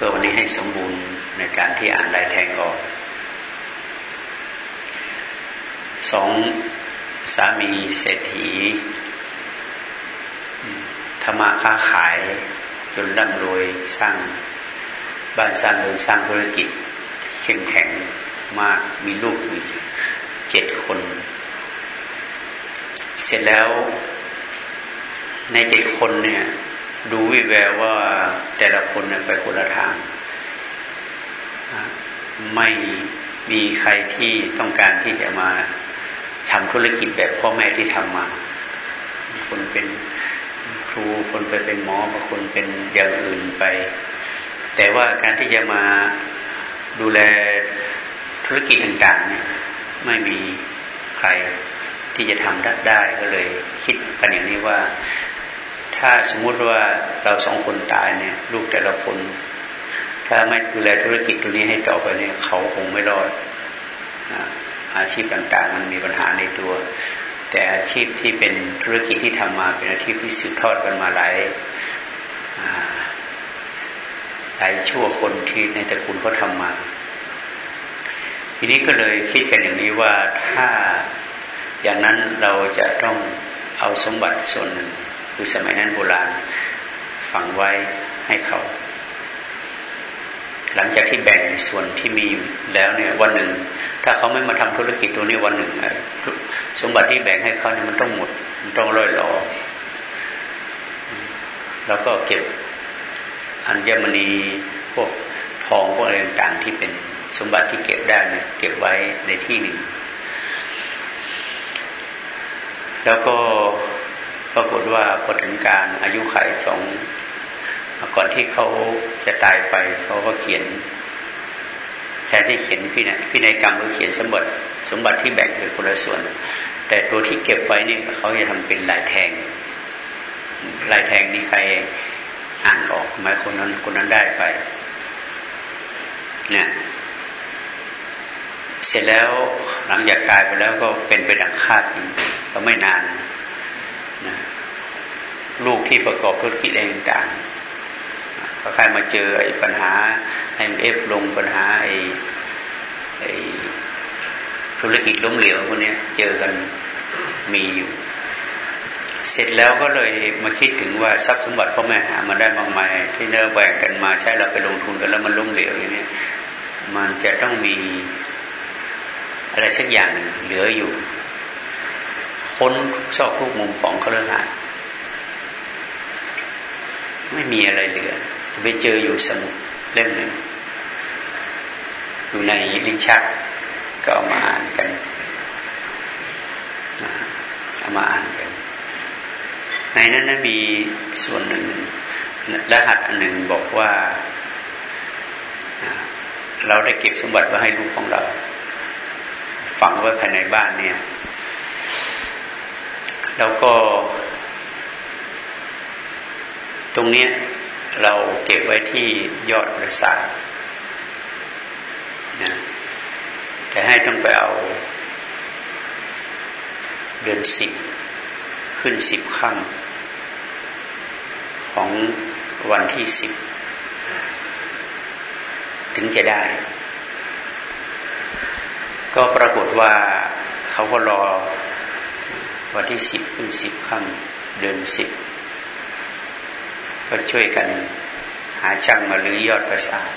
พื่อวันนี้ให้สมบูรณ์ในการที่อ่านลายแทงออกสองสามีเศรษฐีธรรมาค้าขายจนร่ำรวยสร้างบ้านสร้างเรือนสร้างธุรกิจเข้มแข็งมากมีลูกมีเจ็ดคน เสร็จแล้วในเจ็ดคนเนี่ย ดูวิแววว่า แต่ละคนไปคนละทาง ไม่มีใครที่ต้องการที่จะมาทำธุรกิจแบบพ่อแม่ที่ทำมา คนเป็นครูคนไปเป็นหมอบางคนเป็นอย่างอื่นไป แต่ว่าการที่จะมาดูแลธุรกิจต่างๆเนี่ยไม่มีใครที่จะทำได้ก็เลย คิดกันอย่างนี้ว่า ถ้าสมมุติว่าเราสองคนตายเนี่ย ลูกแต่ละคน ถ้าไม่ดูแลธุรกิจตัวนี้ให้ต่อไปเนี่ยเขาคงไม่รอดอาชีพต่างๆ มันมีปัญหาในตัว แต่อาชีพที่เป็นธุรกิจที่ทำมาเป็นอาชีพที่สืบทอดกันมาหลายหลายชั่วคนที่ในตระกูลเขาทำมา ทีนี้ก็เลยคิดกันอย่างนี้ว่าถ้าอย่างนั้นเราจะต้องเอาสมบัติส่วนหนึ่ง คือสมัยนั้นโบราณฝังไว้ให้เขา หลังจากที่แบ่งส่วนที่มีแล้วเนี่ยวันหนึ่ง ถ้าเขาไม่มาทำธุรกิจตัวนี้วันหนึ่งสมบัติที่แบ่งให้เขาเนี่ยมันต้องหมด มันต้องร่อยหลอแล้วก็เก็บอัญมณีพวกทองพวกอะไรต่างๆที่เป็นสมบัติที่เก็บได้เนี่ยเก็บไว้ในที่หนึ่ง แล้วก็ รากฏว่าพอถึงการอายุขัยสองก่อนที่เขาจะตายไปเขาก็เขียนแทนที่เขียนพี่นะพี่ในกรรมเขาเขียนสมบัติสมบัติที่แบ่งเป็นคนละส่วน แต่ตัวที่เก็บไว้นี่เขาจะทำเป็นลายแทงลายแทงนี่ใครอ่านออกไหมคนนั้นคนนั้นได้ไปเนี่ยเสร็จแล้วหลังจากตายไปแล้วก็เป็นไปดังคาดจริงก็ไม่นาน ลูกที่ประกอบธุรกิจอะไรต่างๆก็ใครมาเจอไอ้ปัญหาไอเอฟลงปัญหาไอ้ไอ้ธุรกิจล้มเหลวพวกนี้เจอกันมีอยู่ เสร็จแล้วก็เลยมาคิดถึงว่าทรัพย์สมบัติพ่อแม่หามาได้มากมาย ที่เนื้อแบ่งกันมาใช้เราไปลงทุนกันแล้วมันล้มเหลวอย่างนี้มันจะต้องมีอะไรสักอย่างเหลืออยู่ ค้นซอกทุกมุมของเครือข่ายไม่มีอะไรเหลือ ไปเจออยู่สมุดเล่มหนึ่งอยู่ในลิ้นชักก็เอามาอ่านกันเอามาอ่านกัน ในนั้นนมีส่วนหนึ่งรหัสอันหนึ่งบอกว่า เราได้เก็บสมบัติไว้ให้ลูกของเรา ฝังไว้ภายในบ้านเนี่ย แล้วก็ ตรงนี้เราเก็บไว้ที่ยอดประสาทนะแต่ให้ต้องไปเอาเดือนสิบขึ้นสิบค่ำของวันที่สิบถึงจะได้ ก็ปรากฏว่าเขาก็รอ วันที่สิบขึ้นสิบค่ำเดือนสิบก็ช่วยกันหาช่างมาลื้อยอดประสาท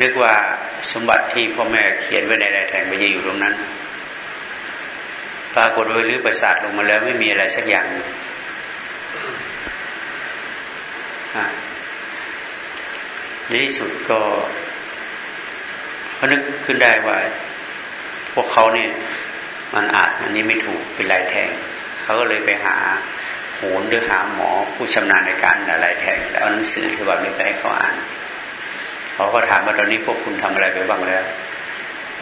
นึกว่าสมบัติที่พ่อแม่เขียนไว้ในลายแทงไปจะอยู่ตรงนั้น ปรากฏว่าลื้อประสาทลงมาแล้วไม่มีอะไรสักอย่างในที่สุดก็นึกขึ้นได้ว่า พวกเขาเนี่ย มันอาจอันนี้ไม่ถูกเป็นลายแทงเขาก็เลยไปหาโหนหรือหาหมอผู้ชำนาญในการลายแทงแล้วเอาหนังสือที่ว่านี้ไปให้เขาอ่านเขาก็ถามว่าตอนนี้พวกคุณทำอะไรไปบ้างแล้ว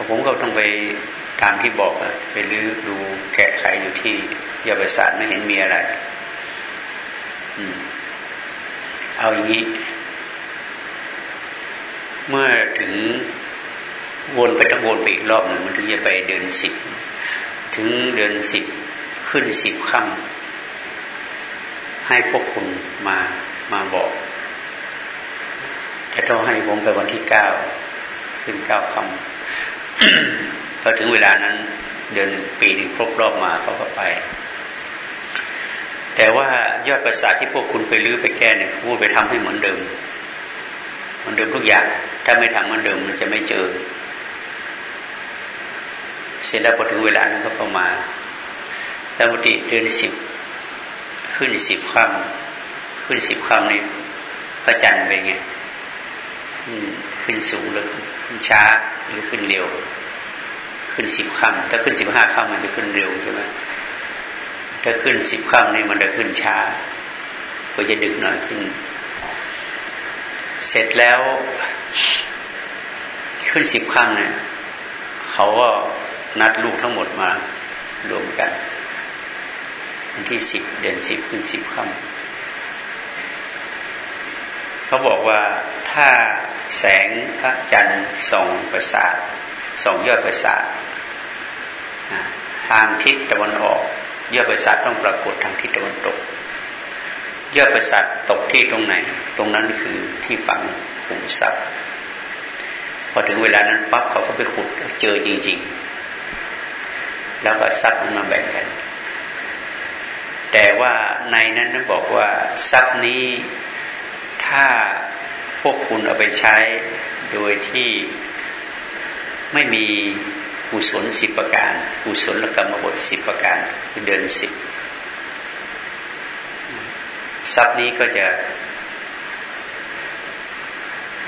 ผมก็ต้องไปตามที่บอกไปลื้อดูแกะไขอยู่ที่ยาบศาสตร์ไม่เห็นมีอะไรอเอาอย่างนี้ เมื่อถึงวนไปต้องวนไปอีกรอบหนึ่งมันถึงจะไปเดินสิบ ถึงเดือนสิบขึ้นสิบค่ำให้พวกคุณมามาบอก จะต้องให้ผมไปวันที่เก้าขึ้นเก้าคำพอถึงเวลานั้น เดือนปีหนึ่งครบรอบมาเขาก็ไป แต่ว่ายอดประสาทที่พวกคุณไปลื้อไปแก้เนี่ยพูดไปทำให้เหมือนเดิม เหมือนเดิมทุกอย่าง ถ้าไม่ทำเหมือนเดิมมันจะไม่เจอ ร็จแล้วพอถึงเวลานั้นก็เข้ามาแล้วปกติเดือนสิบขึ้นสิบคำขึ้นสิบคำนี่พระจันทร์เป็นไงขึ้นสูงหรือขึ้นช้าหรือขึ้นเร็ว ขึ้นสิบคำถ้าขึ้นสิบห้าคำมันจะขึ้นเร็วใช่ไหมถ้าขึ้นสิบคำนี่มันจะขึ้นช้า ก็จะดึกหน่อยขึ้น เสร็จแล้ว ขึ้นสิบคำเนี่ยเขาก็ นัดลูกทั้งหมดมารวมกันวันที่สิบเดือนสิบขึ้นสิบคำเขาบอกว่าถ้าแสงพระจันทร์ส่องประสาทส่องยอดประสาททางทิศตะวันออกยอดประสาทต้องปรากฏทางทิศตะวันตกยอดประสาทตกที่ตรงไหน ตรงนั้นคือที่ฝังขุมทรัพย์พอถึงเวลานั้นปั๊บเขาก็ไปขุดเจอจริง ๆ แล้วก็ทรัพย์มันมาแบ่งกัน แต่ว่าในนั้นนั้นบอกว่าทรัพย์นี้ถ้าพวกคุณเอาไปใช้โดยที่ไม่มีกุศลสิบประการกุศลกรรมบทสิบประการคือเดินสิบทรัพย์นี้ก็จะ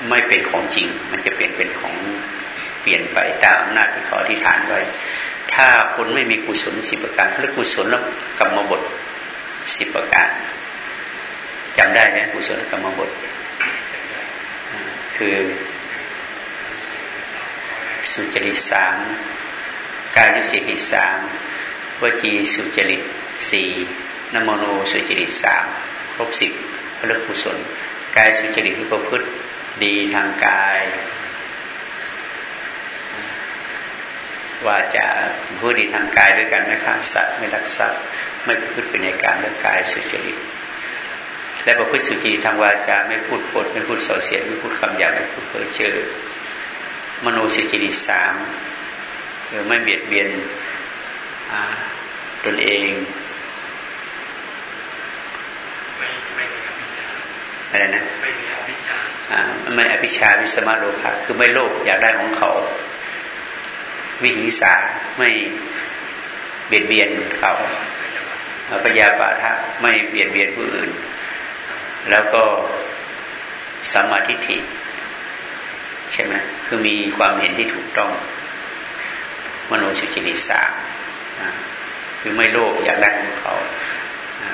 ไม่เป็นของจริง มันจะเปลี่ยนเป็นของเปลี่ยนไปตามอำนาจที่ขอธิษฐานไว้ ถ้าคนไม่มีกุศลสิบประการเรียกกุศลและกรรมบทสิบประการจำได้ไหมกุศลกรรมบท คือสุจริตสามกายสุจริตสามวจีสุจริตสี่นโมโนสุจริตสามครบสิบพระกุศล กายสุจริตที่ประพฤติดีทางกาย ว่าจะพูดดีทางกายด้วยกันไม่ฆ่าสัตว์ไม่รักทรัพย์ไม่พูดเป็นในการเรื่องกายสุจริตและประพฤติสุจีทางวาจาไม่พูดปด ไม่พูดส่อเสียดไม่พูดคำหยาบไม่พูดเพ้อเจ้อมโนสุจิริสามคือไม่เบียดเบียนตนเองอะไรนะไม่มีอภิชาไม่อภิชาวิสมาโลภะคือไม่โลภอยากได้ของเขา วิหิงสาไม่เบียดเบียนเขาปัญญาปาทะไม่เบียดเบียนผู้อื่น แล้วก็สัมมาทิฏฐิใช่ไหมคือมีความเห็นที่ถูกต้อง มโนสุจินิสาคือไม่โลภอยากได้ของเขา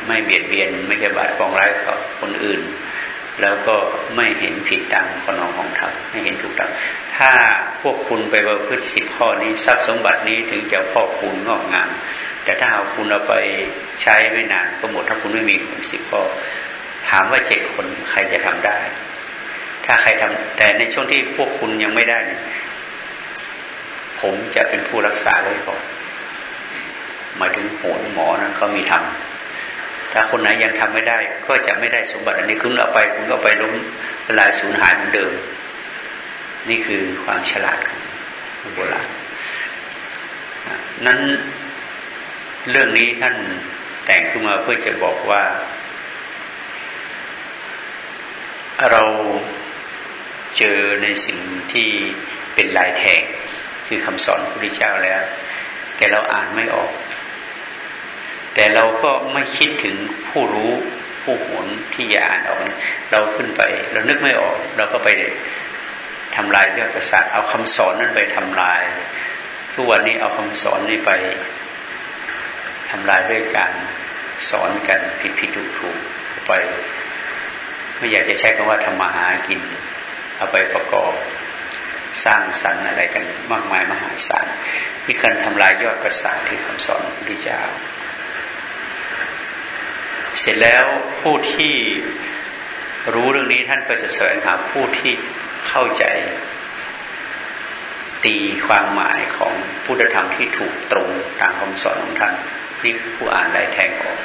ไม่เบียดเบียนไม่จะบาดปองร้ายเขาคนอื่น แล้วก็ไม่เห็นผิดตามขนองของธรรมไม่เห็นถูกต้องถ้า พวกคุณไปประพฤติสิบข้อนี้ทรัพย์สมบัตินี้ถึงจะพ่อคุณงอกงามแต่ถ้าเอาคุณเอาไปใช้ไม่นานก็หมดถ้าคุณไม่มีคุณสิบข้อถามว่าเจ็ดคนใครจะทำได้ ถ้าใครทำแต่ในช่วงที่พวกคุณยังไม่ได้ผมจะเป็นผู้รักษาไว้ก่อนหมายถึงโหนหมอนะเขามีทำถ้าคนไหนยังทำไม่ได้ ก็จะไม่ได้สมบัติอันนี้คุณเอาไป คุณก็ไปล้มลลายสูญหายเหมือนเดิม นี่คือความฉลาดของโบราณนั้นเรื่องนี้ท่านแต่งขึ้นมาเพื่อจะบอกว่า เราเจอในสิ่งที่เป็นลายแทงคือคำสอนพระพุทธเจ้าแล้ว แต่เราอ่านไม่ออก แต่เราก็ไม่คิดถึงผู้รู้ผู้หนที่จะอ่านออก เราขึ้นไป เรานึกไม่ออก เราก็ไป ทำลายเรื่องประสาทเอาคำสอนนั้นไปทำลาย ทุกวันนี้เอาคำสอนนี้ไปทำลายด้วยการสอนกันผิดผิดถูกถูกไป ไม่อยากจะใช้คำว่าทำมาหากิน เอาไปประกอบสร้างสรรค์อะไรกันมากมายมหาศาลที่เคยทำลายยอดประสาทที่คำสอนพระพุทธเจ้า เสร็จแล้วผู้ที่รู้เรื่องนี้ท่านก็จะแสวงหาผู้ที่ เข้าใจ ตีความหมายของพุทธธรรมที่ถูกตรงตามคำสอนของท่าน นี่คือผู้อ่านได้แทงออก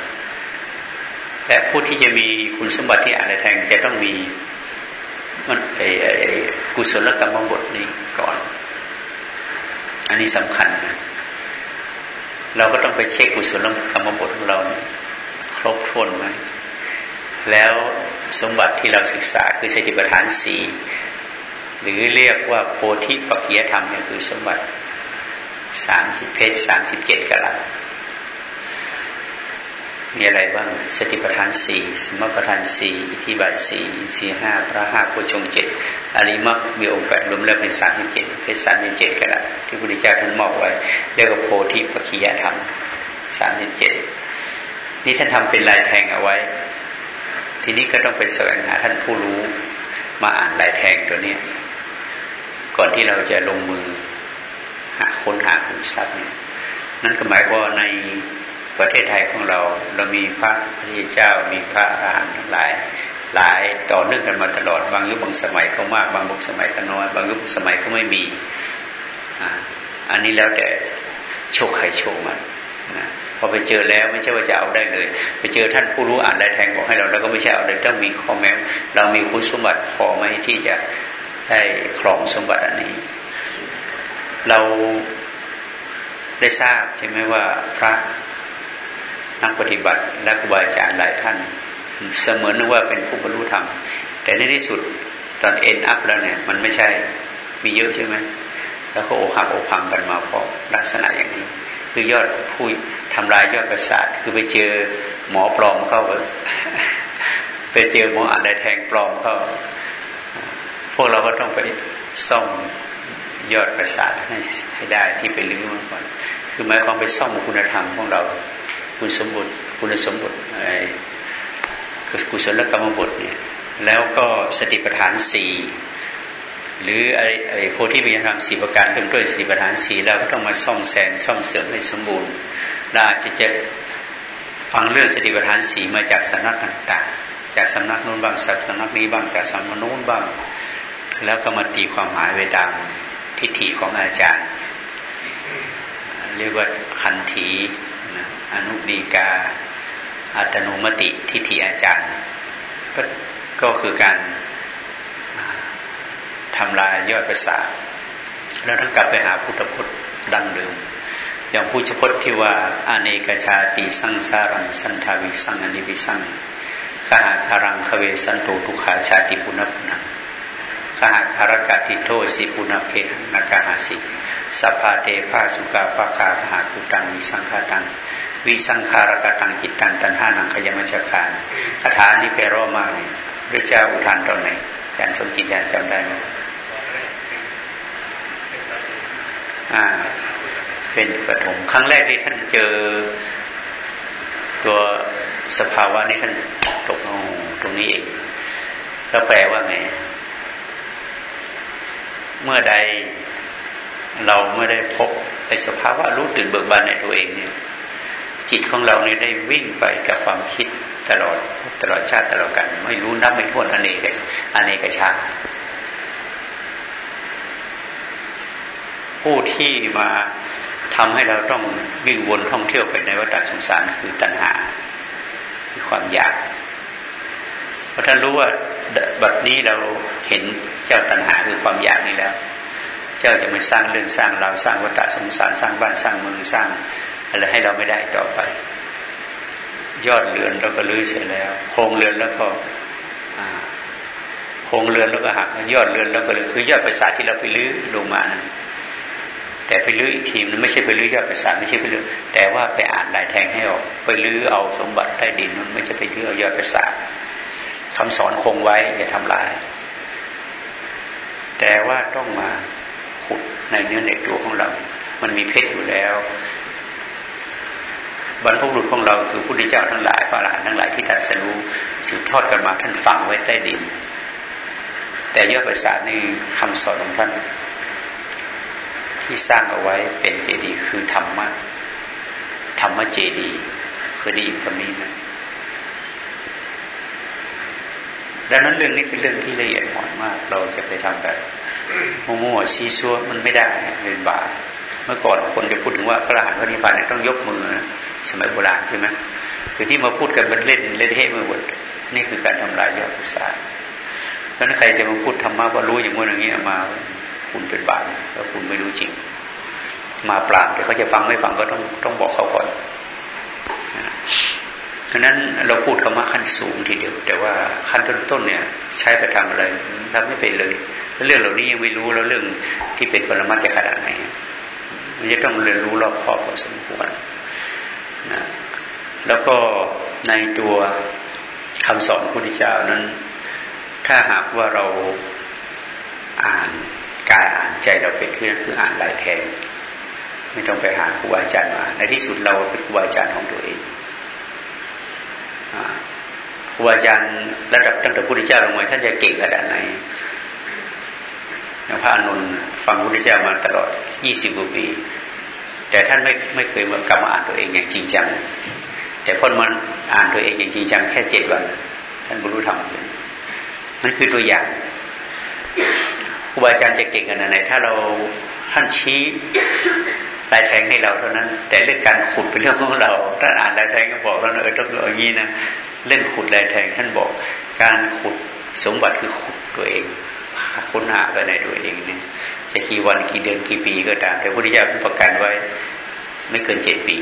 และผู้ที่จะมีคุณสมบัติที่อ่านในแทงจะต้องมีมันไอ้ไอ้กุศลกรรมบทนี้ก่อน อันนี้สำคัญ เราก็ต้องไปเช็คกุศลกรรมบทของเรา ครบถ้วนไหมแล้วสมบัติที่เราศึกษาคือสติปัฏฐานสี่ หรือเรียกว่าโพธิปัจจยธรรมเนี่ยคือสมบัติสามสิบเพชรสามสิบเจ็ดกะลัดมีอะไรบ้างสติปัฏฐานสี่สมปัฏฐานสี่อิทธิบาทสี่สี่ห้าพระห้าโพชงเจ็ดอริมักมีองค์แปดรวมแล้วเป็นสามสิบเจ็ดเป็นสามสิบเจ็ดกระดที่พระพุทธเจ้าท่านมอบไว้เรียกว่าโพธิปัจจยธรรมสามสิบเจ็ดนี่ท่านทำเป็นลายแทงเอาไว้ ทีนี้ก็ต้องไปแสวงหาท่านผู้รู้มาอ่านลายแทงตัวนี้ ก่อนที่เราจะลงมือ หาค้นหาขุมทรัพย์เนี่ยนั่นก็หมายว่าในประเทศไทยของเรา เรามีพระพุทธเจ้ามีพระอรหันต์ทั้งหลาย หลายต่อเนื่องกันมาตลอดบางยุคบางสมัยก็มากบางยุคสมัยก็น้อยบางยุคสมัยก็ไม่มีอันนี้แล้วแต่โชคใครโชคมันนะพอไปเจอแล้วไม่ใช่ว่าจะเอาได้เลย ไปเจอท่านผู้รู้อ่านลายแทงบอกให้เราแล้วก็ไม่ใช่เอาเลยต้องมีข้อแม้เรามีคุณสมบัติพอไหมที่จะ ได้ครองสมบัติอันนี้ เราได้ทราบใช่ไหมว่าพระนักปฏิบัติและครูบาอาจารย์หลายท่าน เสมือนว่าเป็นผู้บรรลุธรรม แต่ในที่สุดตอนเอ็นอัพแล้วเนี่ย มันไม่ใช่มีเยอะใช่ไหมแล้วก็โอหักโอพังกันมาเพราะลักษณะอย่างนี้ คือยอดผู้ทำลายยอดประสาท คือไปเจอหมอปลอมเข้าไปเจอหมออะไรแทงปลอมเข้า พวกเราก็ต้องไปซ่อมยอดประสาทให้ได้ที่ไปลื้อมาก่อน คือหมายความไปซ่อมคุณธรรมของเรา คุณสมบุติคุณสมบุติไอ้กุศลกรรมบทเนี่ย แล้วก็สติปัฏฐานสี่หรือไอ้ไอ้โพธิวิญญาณสี่ประการเริ่มด้วยสติปัฏฐานสี่แล้วก็ต้องมาซ่อมแซมซ่อมเสริมให้สมบูรณ์แลาจะจะฟังเรื่องสติปัฏฐานสีมาจากสำนักต่าง ๆ จากสำนักนู้นบ้างสำนักนี้บ้างจากสำนักนู้นบ้าง แล้วก็มาตีความหมายไปตามทิฏฐิของอาจารย์ เรียกว่าคันธีอนุดีกา อัตโนมติทิฏฐิอาจารย์ก็ก็คือการทำลายยอดประสาทแล้วต้องกลับไปหาพุทธพจน์ดังเดิมอย่างพุทธพจน์ที่ว่าอเนกชาติสังสารังสันทาวิสังอนิวิสังขหาคารังคเวสันโตทุขาชาติปุณพุนัง ขหาคารกาติโทสิปุณเพนากาหาสิสัพพาเตภาสุกาปะคาขหาคุตังวิสังขาตังวิสังขารกตังจิตตังตันห้านังขยมัจคานคาถานี้ไปรอมากเลยพระเจ้าอุทานตอนไหนอาจารย์สมจิตยานจำได้ไหมอ่า เป็นปฐมครั้งแรกที่ท่านเจอ ตัวสภาวะนี้ท่านตกลงตรงนี้เอง แล้วแปลว่าไง เมื่อใดเราไม่ได้พบไอ้สภาวะรู้ตื่นเบิกบานในตัวเองเนี่ยจิตของเราเนี่ยได้วิ่งไปกับความคิดตลอดตลอดชาติตลอดกันไม่รู้นับไม่ถ้วนอเนกอเนกชาติผู้ที่มาทำให้เราต้องวิ่งวนท่องเที่ยวไปในวัฏสงสารคือตัณหาคือความอยากเพราะท่านรู้ว่า บัดนี้เราเห็นเจ้าตัณหาคือความอยากนี้แล้ว เจ้าจะไม่สร้างเรื่องสร้างเราสร้างวัฏสงสารสร้างบ้านสร้างเมืองสร้างอะไรให้เราไม่ได้ต่อไป ยอดเรือนเราก็ลื้อเสร็จแล้ว โครงเรือนแล้วก็โครงเรือนแล้วก็หักยอดเรือนแล้วก็คือยอดประสาทที่เราไปลื้อลงมานะแต่ไปลื้ออีกทีมันไม่ใช่ไปลื้อยอดประสาทไม่ใช่ไปลื้อแต่ว่าไปอ่านลายแทงให้ออก ไปลื้อเอาสมบัติใต้ดินมันไม่ใช่ไปลื้อเอายอดประสาท คำสอนคงไว้อย่าทำลาย แต่ว่าต้องมาขุดในเนื้อในตัวของเรา มันมีเพชรอยู่แล้ว บรรพบุรุษของเราคือพุทธเจ้าทั้งหลายพระอรหันต์ทั้งหลายที่ตัดสรู้สืบทอดกันมาท่านฝังไว้ใต้ดิน แต่ยอดประสาทนี่คำสอนของท่านที่สร้างเอาไว้เป็นเจดีย์คือธรรมะธรรมะเจดีย์คือดีคำนี้นะ ดังนั้นเรื่องนี้เป็นเรื่องที่ละเอียดอ่อนมาก เราจะไปทำแบบมั่วๆซี้ซัวมันไม่ได้เป็นบาปเมื่อก่อนคนจะพูดถึงว่าพระอรหันต์พระนิพพานต้องยกมือนะสมัยโบราณใช่ไหมคือที่มาพูดกันมันเล่นเล่นเท่มือหมดนี่คือการทำลายยอดพุทธศาสเพราะนั้นใครจะมาพูดธรรมะว่ารู้อย่างงี้อย่างนี้มา คุณเป็นบาปแล้วคุณไม่รู้จริง มาปราบแต่เขาจะฟังไม่ฟังก็ต้องต้องบอกเขาก่อน ฉะนั้นเราพูดธรรมะขั้นสูงทีเดียว แต่ว่าขั้นต้นๆเนี่ย ใช้ไปทำอะไรทำไม่เป็นเลย เรื่องเหล่านี้ยังไม่รู้แล้วเรื่องที่เป็นปรมัตถ์จะขนาดไหนมันจะต้องเรียนรู้รอบครอบพอสมควรนะแล้วก็ในตัวคำสอนพระพุทธเจ้านั้น ถ้าหากว่าเราอ่านกายอ่านใจเราเป็นขึ้นคืออ่านหลายแทน ไม่ต้องไปหาครูบาอาจารย์มา ในที่สุดเราเป็นครูบาอาจารย์ของตัวเอง ครูบาอาจารย์ระดับตั้งแต่พุทธเจ้าลงมาท่านจะเก่งขนาดไหนอย่างพระอนุนฟังพุทธเจ้ามาตลอดยี่สิบกว่าปี แต่ท่านไม่ไม่เคยมากลับมาอ่านตัวเองอย่างจริงจัง แต่พอมันอ่านตัวเองอย่างจริงจังแค่เจ็ดวัน ท่านบรรลุธรรมนั่นคือตัวอย่างครูบาอาจารย์จะเก่งขนาดไหน ถ้าเราท่านชี้ลายแทงให้เราเท่านั้น แต่เรื่องการขุดเป็นเรื่องของเรา ถ้าอ่านลายแทงก็บอกแล้วเออต้องอย่างนี้นะ เรื่องขุดลายแทงท่านบอก การขุดสมบัติคือขุดตัวเองค้นหาไปในตัวเองเนี่ยจะกี่วันกี่เดือนกี่ปีก็ตาม แต่พุทธิยถาประกันไว้ ไม่เกินเจ็ดปี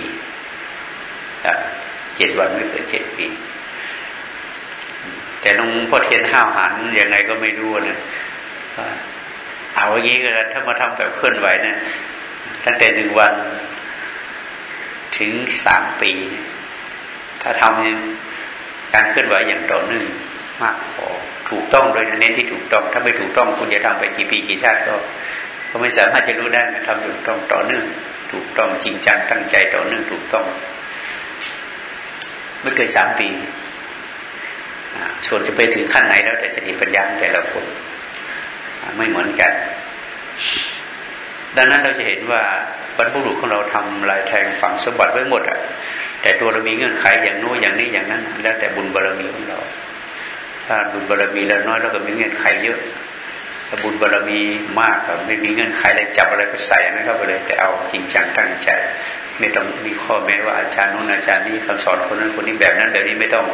เจ็ดวันไม่เกินเจ็ดปี แต่น้องพ่อเทียนห้าวหันยังไงก็ไม่รู้นะเอาอย่างนี้ก็แล้วถ้ามาทำแบบเคลื่อนไหวเนะตั้งแต่หนึ่งวันถึงสามปี ถ้าทำ การเคลื่อนไหวอย่างต่อเนื่องมากพอถูกต้องโดยเน้นที่ถูกต้อง ถ้าไม่ถูกต้องคุณจะทำไปกี่ปีกี่ชาติก็ก็ไม่สามารถจะรู้ได้ทำถูกต้องต่อเนื่อง ถูกต้องจริงจังตั้งใจต่อเนื่องถูกต้องไม่เกินสามปีส่วนจะไปถึงขั้นไหนแล้วแต่สติปัญญาแต่ละคนไม่เหมือนกัน ดังนั้นเราจะเห็นว่าบรรพบุรุษของเราทำลายแทงฝังสมบัติไว้หมดอะ แต่ตัวเรามีเงื่อนไขอย่างโน้อย่างนี้อย่างนั้น แล้วแต่บุญบารรมีของเรา ถ้าบุญบารรมีเราน้อยเราก็มีเงื่อนไขเยอะถ้าบุญบารรมีมากก็ไม่มีเงื่อนไขอะไรจับอะไรก็ใส่ไม่เข้าไปเลย แต่เอาจริงจังตั้งใจ ไม่ต้องมีข้อแม้ว่าอาจารย์นู้นอาจารย์นี้คำสอนคนนั้นคนนี้แบบนั้นแบบนี้ไม่ต้อง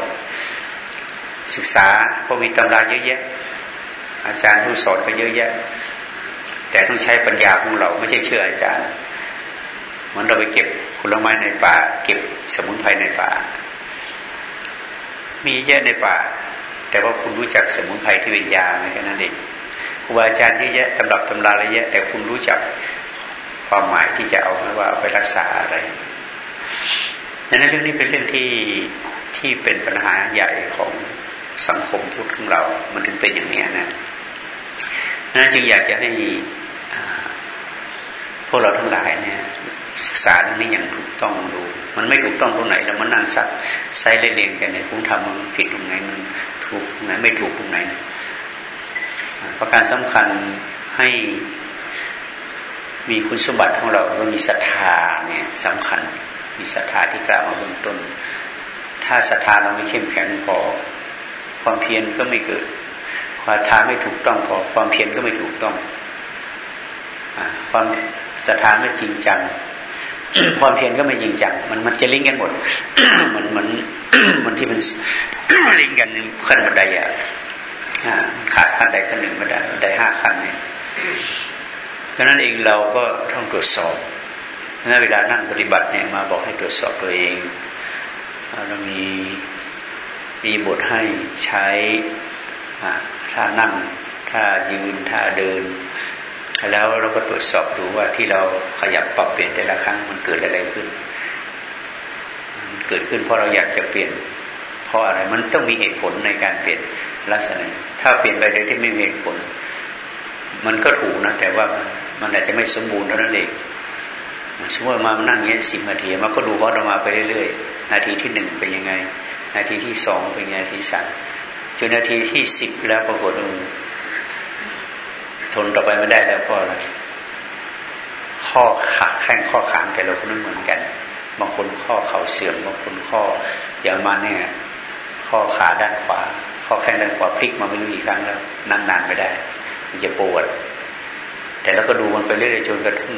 ศึกษาเพราะมีตำราเยอะแยะ อาจารย์ผู้สอนก็เยอะแยะ แต่ต้องใช้ปัญญาของเราไม่ใช่เชื่ออาจารย์เหมือนเราไปเก็บ ผลไม้ในป่า เก็บสมุนไพรในป่า มีเยอะในป่า แต่ว่าคุณรู้จักสมุนไพรที่เป็นยาไหมแค่นั้นเองครูบาอาจารย์เยอะแยะตำรับตำราอะไรเยอะแต่คุณรู้จักความหมายที่จะเอาว่าไปรักษาอะไรดังนั้นเรื่องนี้เป็นเรื่องที่ที่เป็นปัญหาใหญ่ของสังคมพุทธของเรา มันถึงเป็นอย่างนี้นะนั้นจึงอยากจะให้พวกเราทั้งหลายเนี่ย ศึกษาเรื่องนี้อย่างถูกต้องดู มันไม่ถูกต้องตรงไหนแล้วมันนั่งซักไซเรียนกันเนี่ยผมทำมันผิดตรงไหนมันถูกตรงไหนไม่ถูกตรงไหน ประการสำคัญให้มีคุณสมบัติของเราก็มีศรัทธาเนี่ยสำคัญ มีศรัทธาที่กล่าวมาเบื้องต้น ถ้าศรัทธาเราไม่เข้มแข็งพอความเพียรก็ไม่เกิดความทาไม่ถูกต้องพอความเพียรก็ไม่ถูกต้องความศรัทธาไม่จริงจัง ความเพียรก็ไม่จริงจังมันมันจะลิงก์กันหมดเหมันเหมันมันที่มันลิงก์กันขั้นบันไดอะขาดขั้นใดขั้นหนึ่งไม่ได้ได้ห้าขั้นเนี่ยฉะนั้นเองเราก็ต้องตรวจสอบถ้าเวลานั่งปฏิบัติเนี่ยมาบอกให้ตรวจสอบตัวเองเรามีมีบทให้ใช้ท่านั่งท่ายืนท่าเดิน แล้วเราก็ตรวจสอบดูว่าที่เราขยับปรับเปลี่ยนแต่ละครั้งมันเกิดอะไรขึ้น เกิดขึ้นเพราะเราอยากจะเปลี่ยน เพราะอะไรมันต้องมีเหตุผลในการเปลี่ยนลักษณะ ถ้าเปลี่ยนไปโดยที่ไม่มีเหตุผล มันก็ถูกนะแต่ว่ามันอาจจะไม่สมบูรณ์เท่านั้นเองสมมติมานั่งเงี้ยสิบนาทีมันก็ดูเขาออกมาไปเรื่อยๆ นาทีที่หนึ่งเป็นยังไง นาทีที่สองเป็นยังไงนาทีสามจนนาทีที่สิบแล้วปรากฏเออ ทนต่อไปไม่ได้แล้วเพราะอะไรข้อขาแข้งข้อขางแต่เราคนนั้นเหมือนกัน บางคนข้อเข่าเสื่อมบางคนข้ออย่างมาเนี่ย ข้อขาด้านขวา ข้อแข้งด้านขวาพลิกมาไม่รู้กี่ครั้งแล้วนั่งนานไม่ได้ มันจะปวด แต่เราก็ดูมันไปเรื่อยๆจนกระทั่ง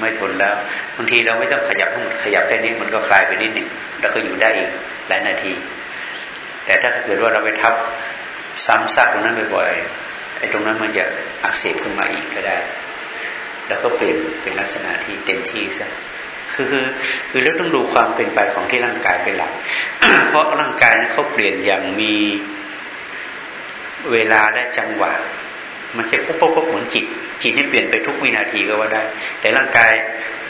ไม่ทนแล้วบางทีเราไม่ต้องขยับทั้งหมดขยับแค่นี้มันก็คลายไปนิดหนึ่งแล้วก็อยู่ได้อีกหลายนาที แต่ถ้าเกิดว่าเราไปทับซ้ำซากตรงนั้นบ่อย ไอ้ตรงนั้นมันจะอักเสบขึ้นมาอีกก็ได้ แล้วก็เปลี่ยนเป็นลักษณะที่เต็มที่ซะคือคือคือเราต้องดูความเป็นไปของที่ร่างกายเป็นหลัก เพราะร่างกายนั้นเขาเปลี่ยนอย่างมีเวลาและจังหวะ มันจะปุ๊บปุ๊บปุ๊บเหมือนจิต จิตนี่เปลี่ยนไปทุกวินาทีก็ว่าได้ แต่ร่างกาย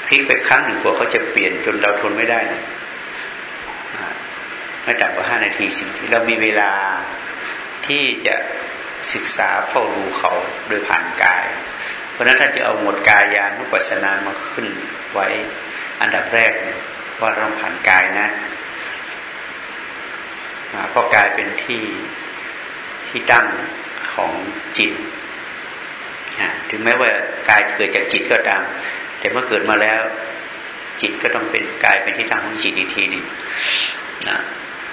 พลิกไปครั้งหนึ่งกว่าเขาจะเปลี่ยนจนเราทนไม่ได้นะไม่ต่ำกว่าห้านาทีสิเรามีเวลาที่จะ ศึกษาเฝ้าดูเขาโดยผ่านกาย เพราะนั้นถ้าจะเอาหมดกายานุปัสสนามาขึ้นไว้อันดับแรกว่าเราผ่านกายนะเพราะกายเป็นที่ที่ตั้งของจิตถึงแม้ว่ากายเกิดจากจิตก็ตาม แต่เมื่อเกิดมาแล้ว จิตก็ต้องเป็นกายเป็นที่ตั้งของจิตอีกทีหนึ่งนะ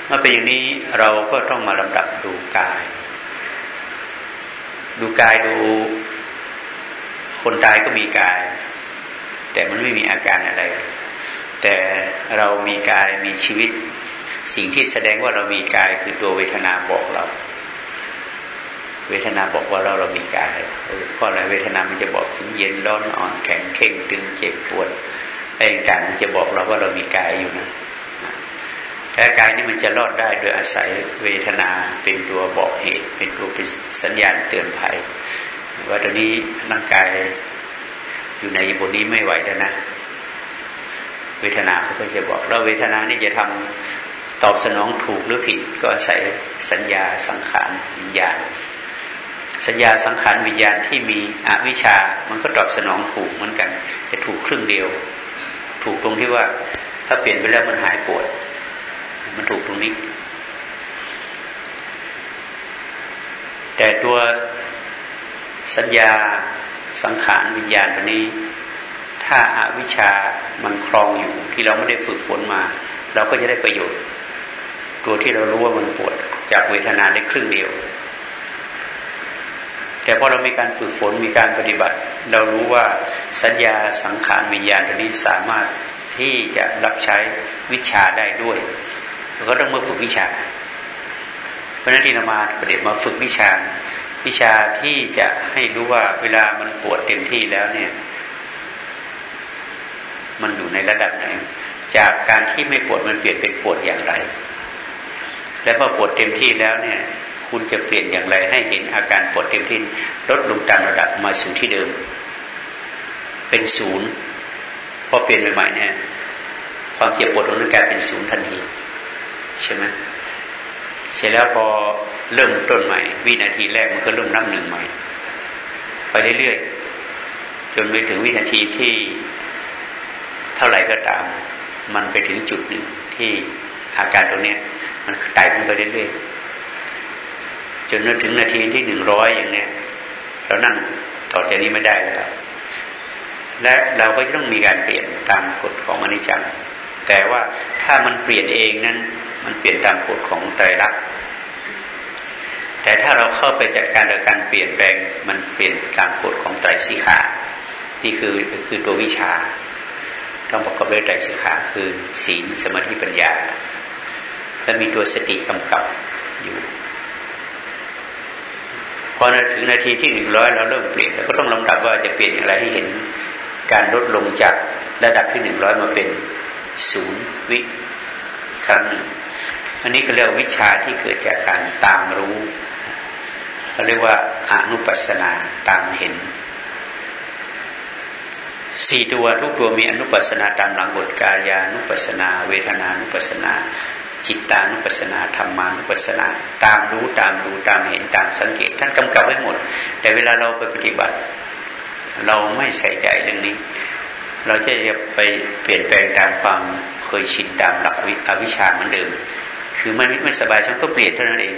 เมื่อเป็นอย่างนี้เราก็ต้องมาลำดับดูกาย ดูกายดู คนตายก็มีกาย แต่มันไม่มีอาการอะไร แต่เรามีกายมีชีวิต สิ่งที่แสดงว่าเรามีกายคือตัวเวทนาบอกเรา เวทนาบอกว่าเราเรามีกายเพราะอะไรเวทนามันจะบอกถึงเย็นร้อนอ่อนแข็งเข่งตึงเจ็บปวดอะไรต่างมันจะบอกเราว่าเรามีกายอยู่นะ แต่กายนี่มันจะรอดได้โดยอาศัยเวทนาเป็นตัวบอกเหตุ เป็นตัวเป็นสัญญาณเตือนภัย ว่าตอนนี้ร่างกายอยู่ในบทนี้ไม่ไหวแล้วนะ เวทนาเขาก็จะบอกแล้วเวทนานี่จะทำตอบสนองถูกหรือผิด ก็อาศัยสัญญาสังขารวิญญาณ สัญญาสังขารวิญญาณที่มีอวิชา มันก็ตอบสนองถูกเหมือนกันแต่ถูกครึ่งเดียว ถูกตรงที่ว่า ถ้าเปลี่ยนไปแล้วมันหายปวด มันถูกตรงนี้ แต่ตัวสัญญาสังขารวิญญาณตัวนี้ ถ้าอาวิชามันครองอยู่ที่เราไม่ได้ฝึกฝนมา เราก็จะได้ประโยชน์ ตัวที่เรารู้ว่ามันปวดจากเวทนาได้ครึ่งเดียว แต่พอเรามีการฝึกฝนมีการปฏิบัติ เรารู้ว่าสัญญาสังขารวิญญาณตัวนี้สามารถที่จะรับใช้วิชาได้ด้วย ก็ต้องมาฝึกวิชา เพราะนั้นที่นมาประเดี๋ยวมาฝึกวิชา วิชาที่จะให้รู้ว่าเวลามันปวดเต็มที่แล้วเนี่ย มันอยู่ในระดับไหน จากการที่ไม่ปวดมันเปลี่ยนเป็นปวดอย่างไร และพอปวดเต็มที่แล้วเนี่ยคุณจะเปลี่ยนอย่างไรให้เห็นอาการปวดเต็มที่ลดลงตามระดับมาสู่ที่เดิม เป็นศูนย์พอเปลี่ยนใหม่ๆเนี่ยความเจ็บปวดตรงนั้นกายเป็นศูนย์ทันที ใช่ไหมเสร็จแล้วพอเริ่มต้นใหม่ วินาทีแรกมันก็เริ่มนับหนึ่งใหม่ ไปเรื่อยๆจนไปถึงวินาทีที่เท่าไหร่ก็ตาม มันไปถึงจุดหนึ่งที่อาการตรงนี้มันไต่ขึ้นไปเรื่อยๆจนถึงนาทีที่หนึ่งร้อยอย่างเนี้ยเรานั่งต่อจากนี้ไม่ได้แล้วและเราก็ต้องมีการเปลี่ยนตามกฎของอนิจจังแต่ว่าถ้ามันเปลี่ยนเองนั้น มันเปลี่ยนตามกฎของไตรลักษณ์แต่ถ้าเราเข้าไปจัดการโดยการเปลี่ยนแปลงมันเปลี่ยนตามกฎของไตรสิขานี่คือคือตัววิชา ต้องประกอบด้วยไตรสิขาคือศีลสมาธิปัญญา และมีตัวสติกำกับอยู่พอถึงนาทีที่หนึ่งร้อยเราเริ่มเปลี่ยนเราก็ต้องลำดับว่าจะเปลี่ยนอย่างไรให้เห็นการลดลงจากระดับที่หนึ่งร้อยมาเป็นศูนย์วิครั้งหนึ่ง อันนี้ก็เรียกวิชาที่เกิดจากการตามรู้เขาเรียกว่าอนุปัสนาตามเห็นสี่ตัวทุกตัวมีอนุปัสนาตามหลังบทกายานุปัสนา เวทนานุปัสนา จิตตานุปัสนาธรรมานุปัสนา ตามรู้ตามดูตามเห็นตามสังเกตท่านกำกับไว้หมด แต่เวลาเราไปปฏิบัติ เราไม่ใส่ใจเรื่องนี้ เราจะไปเปลี่ยนแปลงตามความเคยชินตามหลักอวิชาเหมือนเดิม คือมันไม่สบายฉันก็เปลี่ยนเท่านั้นเอง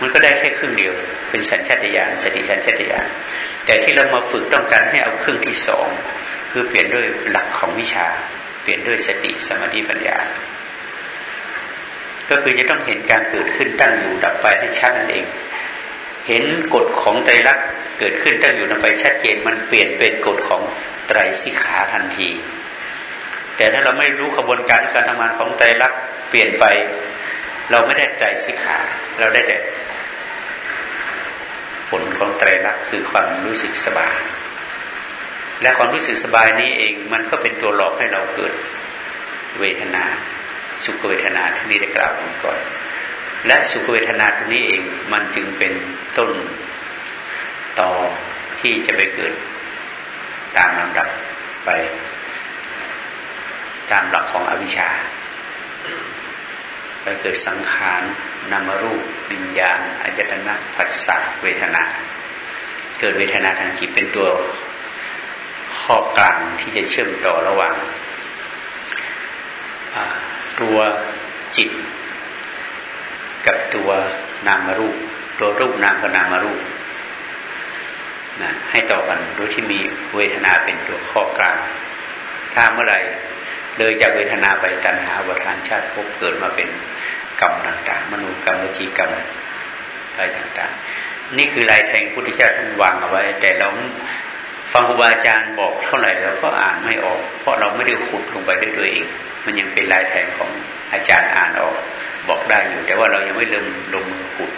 มันก็ได้แค่ครึ่งเดียว เป็นสัญชาตญาณสติสัญชาตญาณแต่ที่เรามาฝึกต้องการให้เอาครึ่งที่สองคือเปลี่ยนด้วยหลักของวิชา เปลี่ยนด้วยสติสมาธิปัญญา ก็คือจะต้องเห็นการเกิดขึ้นตั้งอยู่ดับไปให้ชัดนั่นเอง เห็นกฎของไตรลักษณ์เกิดขึ้นตั้งอยู่ดับไปชัดเจนมันเปลี่ยนเป็นกฎของไตรสิกขาทันที แต่ถ้าเราไม่รู้ขบวนการการทำงานของไตรลักษณ์เปลี่ยนไป เราไม่ได้ใจสิขา เราได้แต่ผลของไตรลักษณ์คือความรู้สึกสบาย และความรู้สึกสบายนี้เองมันก็เป็นตัวหลอกให้เราเกิดเวทนา สุขเวทนาที่นี้ได้กล่าวก่อน และสุขเวทนาตัวนี้เองมันจึงเป็นต้นต่อที่จะไปเกิดตามลำดับไป ตามหลักของอวิชชาไปเกิดสังขารนามรูปวิญญาณอายตนะผัสสะเวทนา เกิดเวทนาทางจิตเป็นตัวข้อกลางที่จะเชื่อมต่อระหว่างตัวจิต กับตัวนามรูป ตัวรูปนามกับนามรูปนะให้ต่อกันโดยที่มีเวทนาเป็นตัวข้อกลาง ถ้าเมื่อไร เลยจากเวทนาไปตัณหาวัฏานชาติพบเกิดมาเป็นกรรมต่างๆ มนุษย์กรรมวจีกรรมอะไรต่างๆ นี่คือลายแทงพุทธเจ้าท่านวางเอาไว้ แต่เราฟังครูบาอาจารย์บอกเท่าไหร่เราก็อ่านไม่ออก เพราะเราไม่ได้ขุดลงไปด้วยตัวเอง มันยังเป็นลายแทงของอาจารย์อ่านออก บอกได้อยู่ แต่ว่าเรายังไม่เริ่มลงมือขุด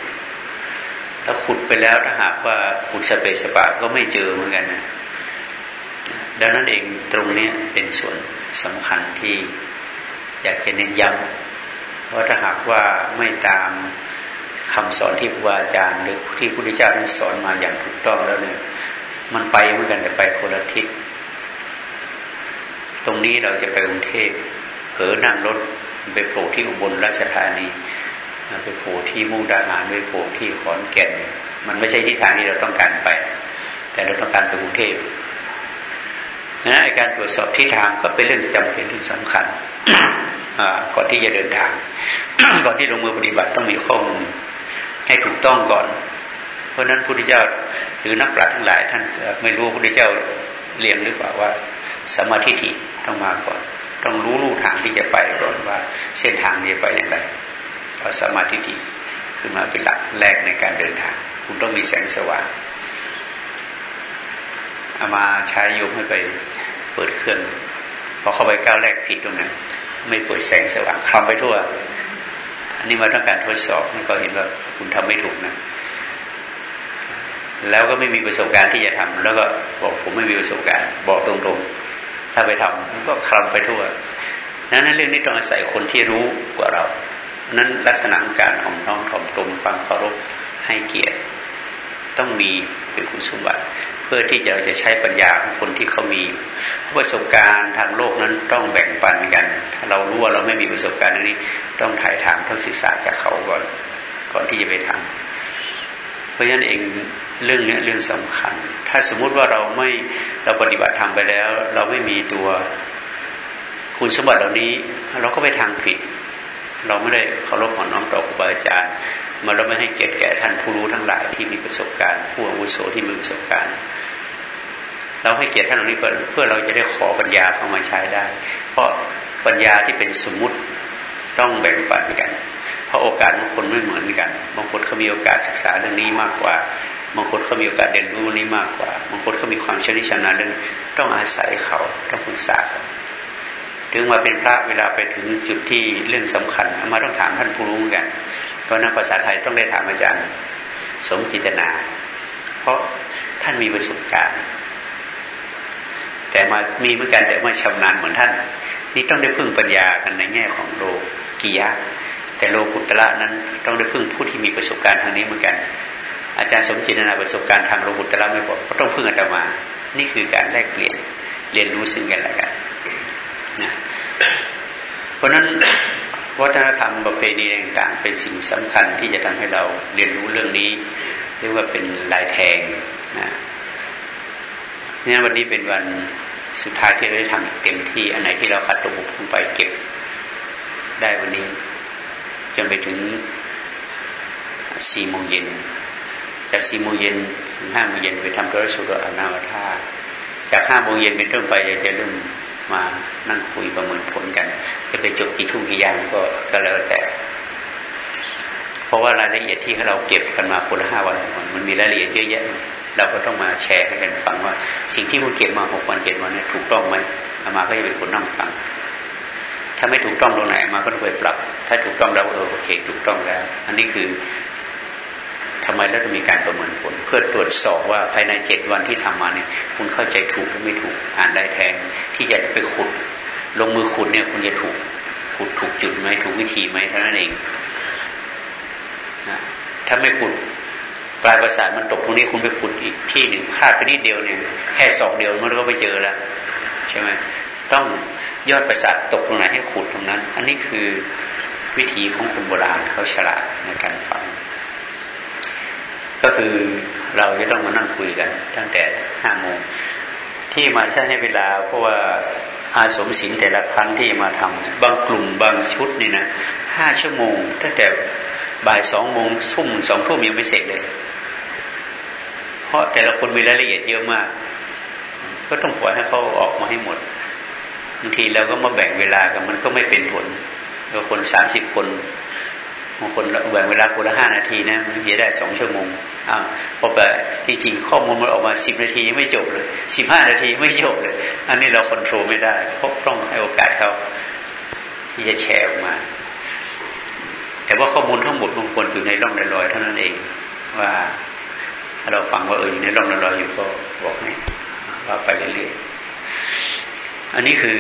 ถ้าขุดไปแล้วถ้าหากว่าขุดสเปสปะก็ไม่เจอเหมือนกันนะ ดังนั้นเองตรงนี้เป็นส่วนสำคัญที่อยากจะเน้นย้ำเพราะถ้าหากว่าไม่ตามคำสอนที่ครูอาจารย์ หรือที่พระพุทธเจ้าท่านสอนมาอย่างถูกต้องแล้วเนี่ยมันไปเหมือนกันแต่ไปคนละทิศตรงนี้เราจะไปกรุงเทพเผลอนั่งรถไปโผล่ที่อุบลราชธานีไปโผล่ที่มุกดาหารไปโผล่ที่ขอนแก่น มันไม่ใช่ที่ทางที่เราต้องการไป แต่เราต้องการไปกรุงเทพ นะการตรวจสอบที่ทางก็เป็นเรื่องจำเป็นเรื่องสำคัญก่อนที่จะเดินทาง ก่อนที่ลงมือปฏิบัติต้องมีข้อมูลให้ถูกต้องก่อน เพราะนั้นพระพุทธเจ้าหรือนักปราชญ์ทั้งหลาย ท่านไม่รู้พระพุทธเจ้าเรียงหรือเปล่าว่าสมาธิิต้องมาก่อน ต้องรู้ลู่ทางที่จะไปก่อนว่าเส้นทางนี้ไปอย่างไรเพราะสมาธิิคือมาเป็นหลักแรกในการเดินทาง คุณต้องมีแสงสว่างเอามาใช้ยมให้ไป เปิดเครื่องพอเข้าไปก้าวแรกผิดตรงนั้น ไม่เปิดแสงสว่างคลำไปทั่ว อันนี้มาต้องการทดสอบมันก็เห็นว่าคุณทำไม่ถูกนะ แล้วก็ไม่มีประสบการณ์ที่จะทำแล้วก็บอกผมไม่มีประสบการณ์ บอกตรงๆ ถ้าไปทำมันก็คลำไปทั่วนั้นเรื่องนี้ต้องอาศัยคนที่รู้กว่าเรา นั้นลักษณะการอ่อมน้อมถ่อมตนความเคารพให้เกียรติ ต้องมีเป็นคุณสมบัติ พื่อที่เราจะใช้ปัญญาของคนที่เขามีประสบการณ์ทางโลกนั้นต้องแบ่งปันกัน ถ้าเรารู้ว่าเราไม่มีประสบการณ์นี้ ต้องถ่ายถามต้องศึกษาจากเขาก่อนก่อนที่จะไปทำเพราะฉะนั้นเองเรื่องนี้เรื่องสำคัญ ถ้าสมมุติว่าเราไม่เราปฏิบัติทำไปแล้ว เราไม่มีตัวคุณสมบัติเหล่านี้ เราก็ไปทางผิด เราไม่ได้เคารพของน้องต่อครูบาอาจารย์มาเราไม่ให้เกียรติแก่ท่านผู้รู้ทั้งหลายที่มีประสบการณ์ ผู้อาวุโสที่มีประสบการณ์ เราให้เกียรติท่านเหล่านี้เพื่อเพื่อเราจะได้ขอปัญญาเข้ามาใช้ได้ เพราะปัญญาที่เป็นสมมุติต้องแบ่งปันกัน เพราะโอกาสบางคนไม่เหมือนกัน บางคนเขามีโอกาสศึกษาเรื่องนี้มากกว่า บางคนเขามีโอกาสเรียนรู้นี้มากกว่า บางคนเขามีความชนิชนาญเรื่องต้องอาศัยเขาต้องปรึกษาเขาถึงมาเป็นพระเวลาไปถึงจุดที่เรื่องสำคัญมาต้องถามท่านผู้รู้กันเพราะนักภาษาไทยต้องได้ถามอาจารย์ สมจินตนา เพราะท่านมีประสบการณ์ แต่มามีเหมือนกันแต่ไม่ชำนาญเหมือนท่าน นี่ต้องได้พึ่งปัญญากันในแง่ของโลกียะ แต่โลกุตละนั้นต้องได้พึ่งผู้ที่มีประสบการณ์ทางนี้เหมือนกัน อาจารย์สมจินตนาประสบการณ์ทางโลกุตละไม่พอก็ต้องพึ่งอาตมา นี่คือการแลกเปลี่ยนเรียนรู้ซึ่งกันและกันนะเพราะนั้นวัฒนธรรมประเพณีต่างๆ เป็นสิ่งสำคัญที่จะทำให้เราเรียนรู้เรื่องนี้ เรียกว่าเป็นลายแทงนะ นี่ยวันนี้เป็นวันสุดท้ายที่เราได้ทำเต็มที่ อันไหนที่เราขัดตกบกพร่องไปเก็บได้วันนี้จนไปถึงสี่โมงเย็นจากสี่โมงเย็นถึงห้าโมงเย็นไปทำตัวสุดอนาวธาจากห้าโมงเย็นเป็นต้นไปจะเริ่มมานั่งคุยประเมินผลกัน จะไปจบกี่ทุ่มกี่ยามก็ก็แล้วแต่ เพราะว่ารายละเอียดที่เราเก็บกันมาคนละห้าวันมันมีรายละเอียดเยอะแยะ เราก็ต้องมาแชร์ให้กันฟังว่า สิ่งที่คุณเก็บมาหกวันเจ็ดวันเนี่ยถูกต้องไหมอามาก็จะเป็นคนนั่งฟัง ถ้าไม่ถูกต้องตรงไหนมาก็ต้องไปปรับ ถ้าถูกต้องแล้วเออโอเค ถูกต้องแล้ว อันนี้คือทำไมเราต้องมีการประเมินผล เพื่อตรวจสอบว่าภายในเจ็ดวันที่ทำมาเนี่ย คุณเข้าใจถูกหรือไม่ถูกอ่านได้แทนที่จะไปขุด ลงมือขุดเนี่ยคุณจะถูกขุดถูกจุดไหมถูกวิธีไหมเท่านั้นเองนะถ้าไม่ขุด ปลายประสาทมันตกตรงนี้คุณไปขุดอีกที่หนึ่งคาดไปนิดเดียวเนี่ยแค่สองเดียวมันก็ไปเจอแล้วใช่ไหมต้องยอดประสาทตกตรงไหนให้ขุดตรงนั้น อันนี้คือวิธีของคนโบราณเขาฉลาดในการฟัง ก็คือเราจะต้องมานั่งคุยกันตั้งแต่ห้าโมงที่มาใช้ให้เวลาเพราะว่าอาสมศิลแต่ละครั้งที่มาทำบางกลุ่มบางชุดนี่นะห้าชั่วโมงตั้งแต่บ่ายสองโมงทุ่มสองทุ่มยังไม่เสร็จเลย ราะแต่ละคนมีรายละเอียดเยอะมาก ก็ต้องปล่อยให้เขาออกมาให้หมดบางทีเราก็มาแบ่งเวลากันมันก็ไม่เป็นผลบางคนสามสิบคนบางคนแบ่งเวลาคนละห้านาทีนะมันจะได้สองชั่วโมงอ้าวพอแบบที่จริงข้อมูลมันออกมาสิบนาทีไม่จบเลยสิบห้านาทีไม่จบเลย อันนี้เราควบคุมไม่ได้เพราะต้องให้โอกาสเขาที่จะแชร์ออกมา แต่ว่าข้อมูลทั้งหมดบางคนอยู่ในร่องในรอยเท่านั้นเองว่า ถ้าเราฟังว่าเอออยู่ในร่องนรอยอยู่ก็บอกให้ว่าไปเรื่อยๆอันนี้คือ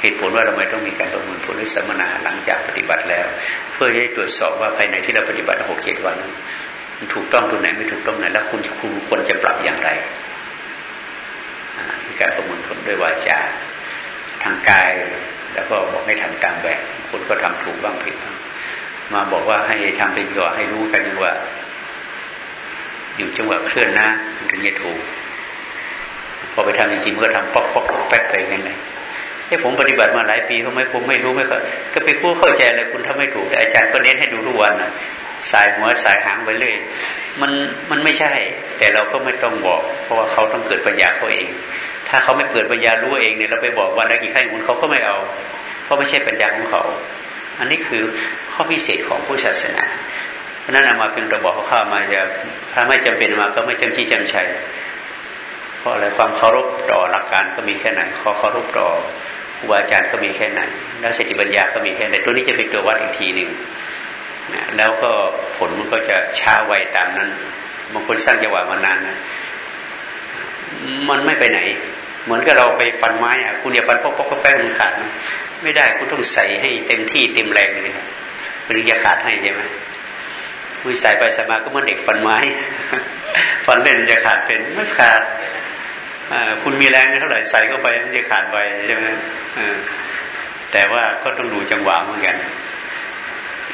เหตุผลว่าทำไมต้องมีการประเมินผลหรือสัมมนาหลังจากปฏิบัติแล้ว เพื่อให้ตรวจสอบว่าภายในที่เราปฏิบัติหกเจ็ดวันมันถูกต้องตรงไหนไม่ถูกต้องไหนแล้วคุณคุณควรจะปรับอย่างไรมีการประเมินผลด้วยวาจาทางกาย แล้วก็บอกให้ทำตามแบบคนก็ทำถูกบ้างผิดบ้างมาบอกว่าให้ทำเป็นก่อให้รู้กันว่า อยู่จังหวะเคลื่อนนะถึงจะถูก พอไปทำจริงๆมันก็ทำป๊อกป๊อกแป๊กไปยังไงไอ้ผมปฏิบัติมาหลายปีทำไมผมไม่รู้ไม่ก็ก็ไปคู่เข้าใจเลยคุณทำไม่ถูกแต่อาจารย์ก็เน้นให้ดูทุกวันนะสายหัวสายหางไปเลย มันมันไม่ใช่ แต่เราก็ไม่ต้องบอก เพราะว่าเขาต้องเกิดปัญญาเขาเอง ถ้าเขาไม่เกิดปัญญารู้เองเนี่ยเราไปบอกวันละกี่ขั้นคุณเขาก็ไม่เอา เพราะไม่ใช่ปัญญาของเขา อันนี้คือข้อพิเศษของผู้ศาสนา ราะนั้นเอามาเพียงราบอกเขาเข้ามาจะถ้าไม่จำเป็นมาก็ไม่จำที่จำชัยเพราะอะไรความเคารพต่อหลักการก็มีแค่ไหนขอเคารพต่อครูอาจารย์ก็มีแค่ไหน แล้วสติปัญญาก็มีแค่ไหนตัวนี้จะเป็นตัววัดอีกทีหนึ่งนะแล้วก็ผลมันก็จะช้าไวตามนั้นบางคนสร้างจังหวะมานานนะมันไม่ไปไหน เหมือนกับเราไปฟันไม้อะคุณอย่าฟันปอกปอกก็แป้งมันขาดไม่ได้คุณต้องใส่ให้เต็มที่เต็มแรงเลยครับมันถึงจะขาดให้ใช่ไหม คุณใส่ไปสมาก็เหมือนเด็กฟันไม้ ฟันเล่นจะขาดเป็นไม่ขาดคุณมีแรงเท่าไหร่ใส่เข้าไปมันจะขาดไปใช่ไหมแต่ว่าก็ต้องดูจังหวะเหมือนกัน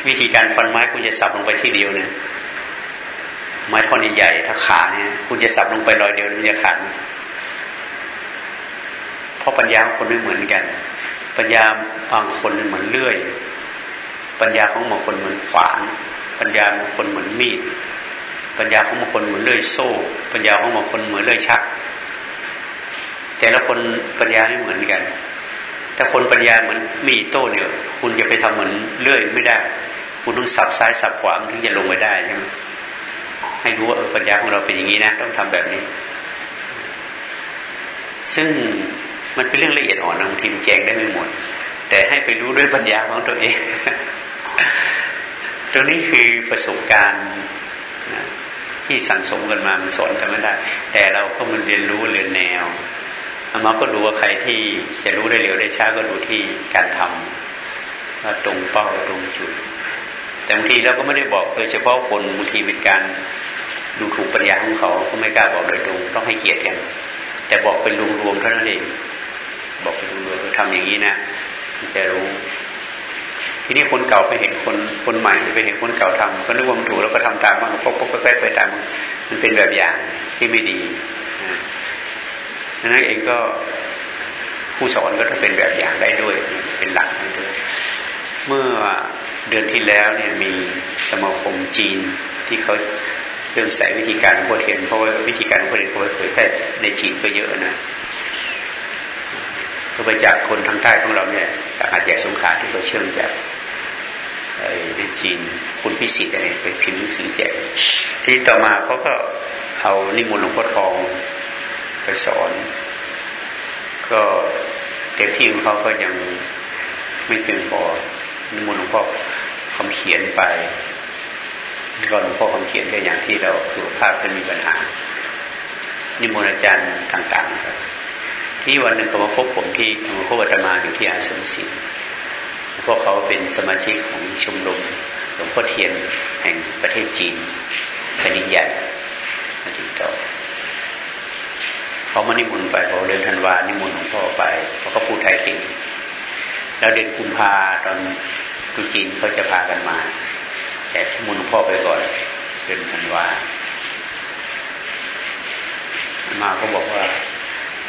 วิธีการฟันไม้คุณจะสับลงไปที่เดียวเนี่ยไม้ท่อนใหญ่ถ้าขาเนี่ยคุณจะสับลงไปรอยเดียวมันจะขาดเพราะปัญญาของคนไม่เหมือนกัน ปัญญาบางคนเหมือนเลื่อย ปัญญาของบางคนเหมือนขวาน ปัญญาบางคนเหมือนมีด ปัญญาของบางคนเหมือนเลื่อยโซ่ ปัญญาของบางคนเหมือนเลื่อยชัก แต่ละคนปัญญาไม่เหมือนกัน ถ้าคนปัญญาเหมือนมีโต้เนี่ยคุณจะไปทำเหมือนเลื่อยไม่ได้ คุณต้องสับซ้ายสับขวาถึงจะลงไปได้ใช่ไหมให้รู้ว่าปัญญาของเราเป็นอย่างนี้นะ ต้องทำแบบนี้ ซึ่งมันเป็นเรื่องละเอียดอ่อนบางทีมแจงได้ไม่หมด แต่ให้ไปรู้ด้วยปัญญาของตัวเอง ตรงนี้คือประสบการณ์ที่สั่งสมกันมา มันสอนกันไม่ได้ แต่เราก็มันเรียนรู้เรียนแนวอามาก็ดูว่าใครที่จะรู้ได้เร็วได้ช้าก็ดูที่การทำว่าตรงเป้าตรงจุด แต่บางทีเราก็ไม่ได้บอกโดยเฉพาะคนบางทีเป็นการดูถูกปัญญาของเขาก็ไม่กล้าบอกโดยตรงต้องให้เกียรติกันแต่บอกเป็นรวมๆเท่านั้นเองบอกเป็นรวมๆทำอย่างนี้นะจะรู้ ทีนี้คนเก่าไปเห็นคนคนใหม่ไปเห็นคนเก่าทำก็นึกว่ามันถูกแล้วก็ทำตามมันก็ปกปกแป๊กไปตามมันเป็นแบบอย่างที่ไม่ดีดังนั้นเองก็ผู้สอนก็จะเป็นแบบอย่างได้ด้วยเป็นหลักด้วยเมื่อเดือนที่แล้วเนี่ยมีสมาคมจีนที่เขาเริ่มใส่วิธีการของพเทียนเพราะว่าวิธีการของพเทียนเขาเผยแพร่ในจีนก็เยอะนะก็ไปจากคนทางใต้ของเราเนี่ยจากอาจญ่สงขลาที่เขาเชื่อมจาก ในจีนคุณพิสิทธิ์อะไรไปพิมพ์หนังสือแจกทีต่อมาเขาก็เอานิมนต์หลวงพ่อทองไปสอน ก็เต็มที่ของเขาก็ยังไม่เพียงพอนิมนต์หลวงพ่อคำเขียนไปก็หลวงพ่อคำเขียนก็อย่างที่เราสุขภาพจะมีปัญหา นิมนต์อาจารย์ต่างๆครับที่วันหนึ่งเขามาพบผมที่มาพบอาตมาอยู่ที่อาสมศรี พวกเขาเป็นสมาชิกของชมรมหลวงพ่อเทียนแห่งประเทศจีนแผ่นดินใหญ่มาติดต่อเขามานิมนต์ไปเขาเดินธันวานิมนต์หลวงพ่อไปเขาก็พูดไทยเก่งแล้วเดือนกุมภาตอนตุจีนเขาจะพากันมา แต่มุนหลวงพ่อไปก่อนเดือนธันวามาก็บอกว่า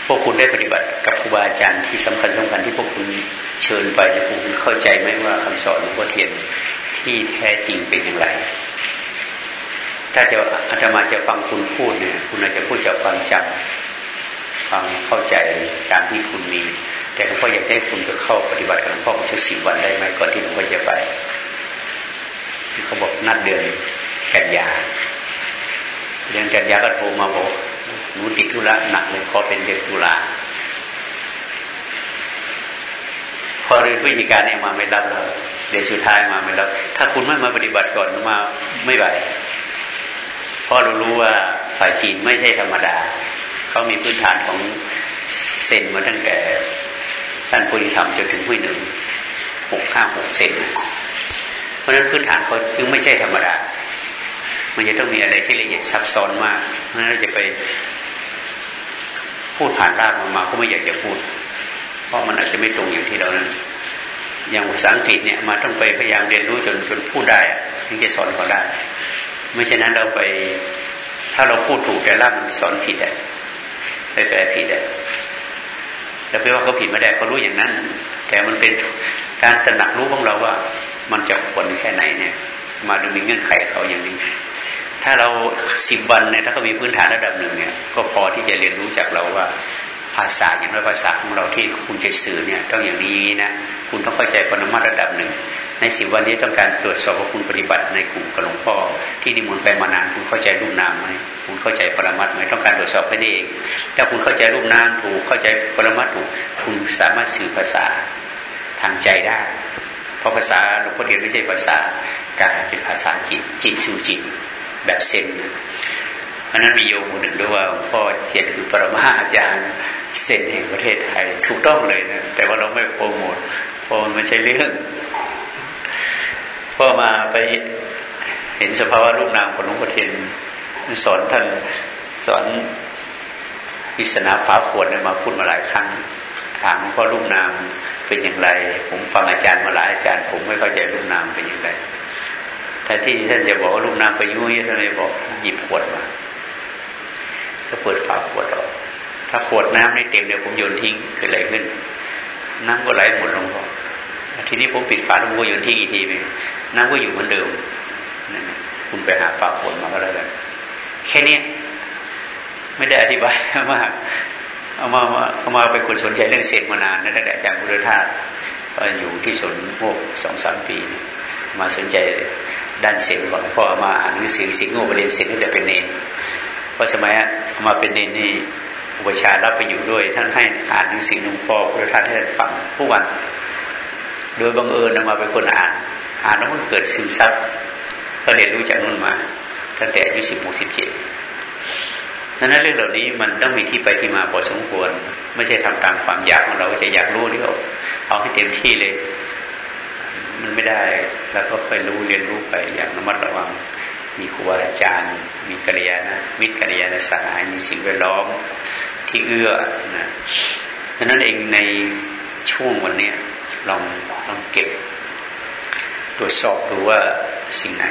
พวกคุณได้ปฏิบัติกับครูบาอาจารย์ที่สำคัญสำคัญที่พวกคุณ เชิญไปคุณเข้าใจไหมว่าคำสอนหลวงพ่อเทียนที่แท้จริงเป็นอย่างไร ถ้าจะอาตมาจะฟังคุณพูดเนี่ย คุณอาจจะพูดจากความจำความเข้าใจตามที่คุณมี แต่หลวงพ่ออยากให้คุณไปเข้าปฏิบัติกับหลวงพ่อสักสิบวันได้ไหมก่อนที่หลวงพ่อจะไปเขาบอกนัดเดือนกันยาเดือนกันยาก็โทรมาบอกหนูติดธุระหนักเลยขอเป็นเดือนตุลา พอเรียนวิธีการเนี่ยมาไม่รับแล้วเดือนสุดท้ายมาไม่รับ ถ้าคุณไม่มาปฏิบัติก่อนมาไม่ไหวเพราะเรารู้ว่าฝ่ายจีนไม่ใช่ธรรมดา เขามีพื้นฐานของเซนมาตั้งแต่ท่านพุทธิธรรมจนถึงพุทธหนึ่งหกห้าหกเซนเพราะฉะนั้นพื้นฐานเขาจึงไม่ใช่ธรรมดา มันจะต้องมีอะไรที่ละเอียดซับซ้อนมากเพราะฉะนั้นจะไปพูดผ่านร่างออกมาเขาไม่อยากจะพูด เพราะมันอาจจะไม่ตรงอย่างที่เรานั้นอย่างภาษาอังกฤษเนี่ยมาต้องไปพยายามเรียนรู้จนจนพูดได้ถึงจะสอนเขาได้ ไม่เช่นนั้นเราไป ถ้าเราพูดถูกแต่ร่ามันสอนผิดอะไปแปลผิดอะแต่ไปว่าเขาผิดไม่ได้เขารู้อย่างนั้น แต่มันเป็นการตระหนักรู้ของเราว่า มันจะควรแค่ไหนเนี่ย มาดูมีเงื่อนไขเขาอย่างนี้ถ้าเราสิบวันเนี่ยถ้าเขามีพื้นฐานระดับหนึ่งเนี่ย ก็พอที่จะเรียนรู้จากเราว่า ภาษาอย่างไรภาษาของเราที่คุณจะสื่อเนี่ยต้องอย่างนี้นะคุณต้องเข้าใจปรมาระดับหนึ่ง ในสิบวันนี้ต้องการตรวจสอบว่าคุณปฏิบัติในกลุ่มกับหลวงพ่อที่นิมนต์ไปมานานคุณเข้าใจรูปนามไหมคุณเข้าใจปรมัตไหมต้องการตรวจสอบแค่นี้เองถ้าคุณเข้าใจรูปนามถูกเข้าใจปรมัตถูกคุณสามารถสื่อภาษาทางใจได้ เพราะภาษาหลวงพ่อเรียนไม่ใช่ภาษากายเป็นภาษาจิตจิตสู่จิตแบบเซนเพราะนั้นมีโยมคนหนึ่งด้วยว่าพ่อเทียนคือปรมาอาจารย์ เซนแห่งประเทศไทยถูกต้องเลยนะแต่ว่าเราไม่โปรโมทเพราะมันไม่ใช่เรื่องพ่อมาไปเห็นสภาวะรูปนามของหลวงพ่อเทียนสอนท่านสอนวิสนาฟ้าขวดมาพูดมาหลายครั้ง ถามพ่อรูปนามเป็นอย่างไร ผมฟังอาจารย์มาหลายอาจารย์ ผมไม่เข้าใจรูปนามเป็นอย่างไรแต่ที่ท่านจะบอกว่าลูกน้ำไปยุ่ยท่านเลยบอกหยิบขวดมาก็เปิดฝาขวด ถ้าขวดน้ำไม่เต็มเดี๋ยวผมโยนทิ้งเกิดอะไรขึ้น น้ำก็ไหลหมดลงพอทีนี้ผมปิดฝาแล้วผมโยนทิ้งอีกทีนึงน้ำก็อยู่เหมือนเดิมคุณไปหาฝาขวดมาก็แล้วกันแค่นี้ไม่ได้อธิบายมากเอามาเอามาเป็นคนสนใจเรื่องเศษมานานตั้งแต่อาจารย์พุทธทาสก็อยู่ที่สนโมกสองสามปี มาสนใจด้านเสียงก่อนพ่อมาอ่านหนังสือสิงโง่ประเด็นเสียงตั้งแต่เป็นเนนเพราะสมัยมาเป็นเนนนี่ อุปชารับไปอยู่ด้วย ท่านให้อ่านหนังสือหลวงพ่อพระท่านให้ฟังผู้วัน โดยบังเอิญนมาเป็นคนอ่าน อ่านแล้วมันเกิดซึมซับก็เรียนรู้จากนู่นมา ตั้งแต่อายุสิบหกสิบเจ็ดดังนั้นเรื่องเหล่านี้มันต้องมีที่ไปที่มาพอสมควร ไม่ใช่ทำตามความอยากของเราจะอยากรู้ที่เขาเอาให้เต็มที่เลย มันไม่ได้แล้วก็ค่อยรู้เรียนรู้ไปอย่างระมัดระวัง มีครูอาจารย์ มีกัลยาณมิตรกัลยาณสหายมีสิ่งแวดล้อม ที่เอื้อนะดังนั้นเองในช่วงวันนี้ลองลองเก็บตรวจสอบดูว่าสิ่งไหน